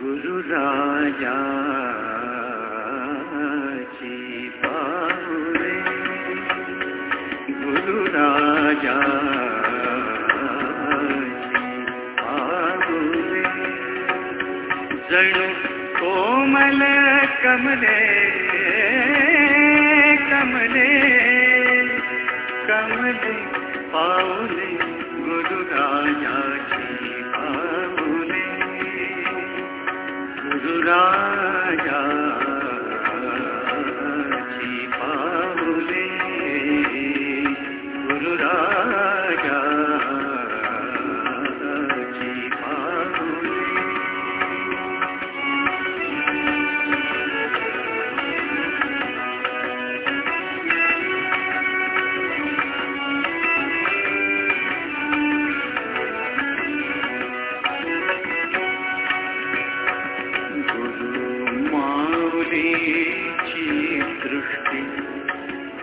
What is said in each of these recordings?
गुरु राजा पाहुरे गुरु राजा पाहुरे जणु कोमल कमले कमले कमले पाहुले गुरु राजा राजा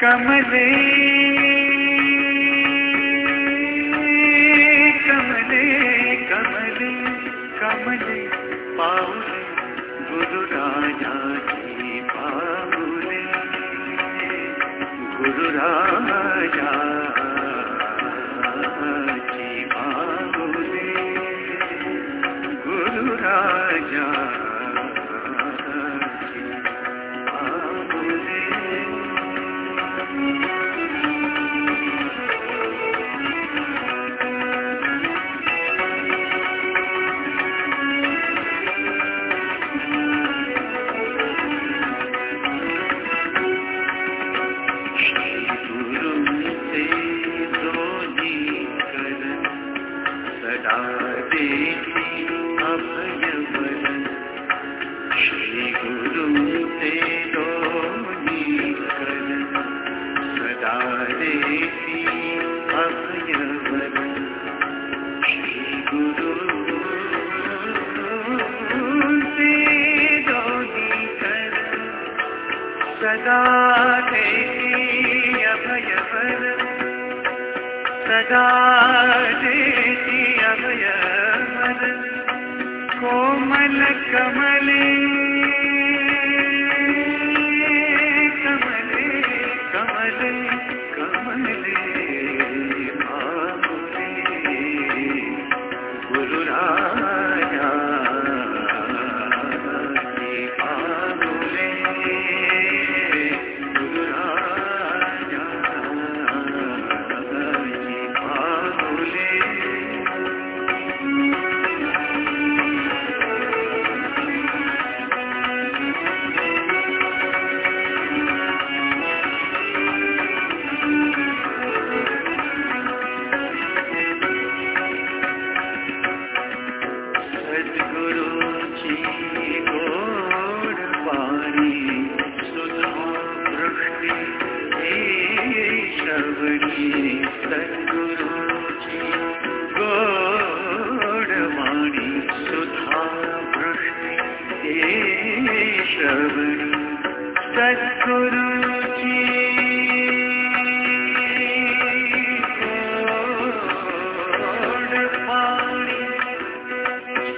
कमले कमले कमले कमले पाऊले गुरु राजाची पाऊले गुरु राजा मिटा देती अब ये श्री गुरु तेरो निकलन सदा देती अब श्री गुरु तेरो निकलन सदा अभय पर சகாதேசியமயமது கோமல கமலே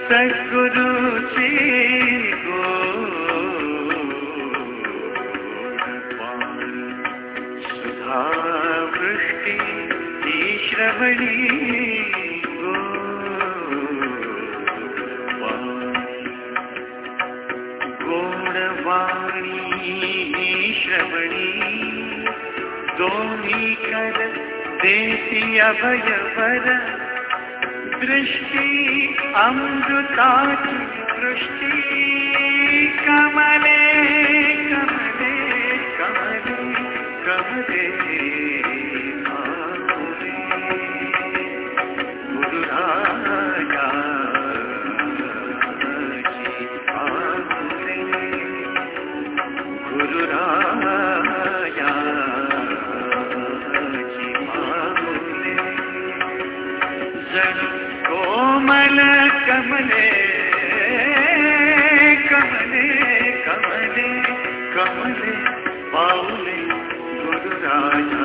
सदगुरु तीन को सुधा वृष्टि श्रवणी श्रवणी दोनी कर देसी अभय पर दृष्टी अमृता दृष्टि। कमले कमले कमले कमले कोमल कमले कमले कमले पाऊले गुरु राजा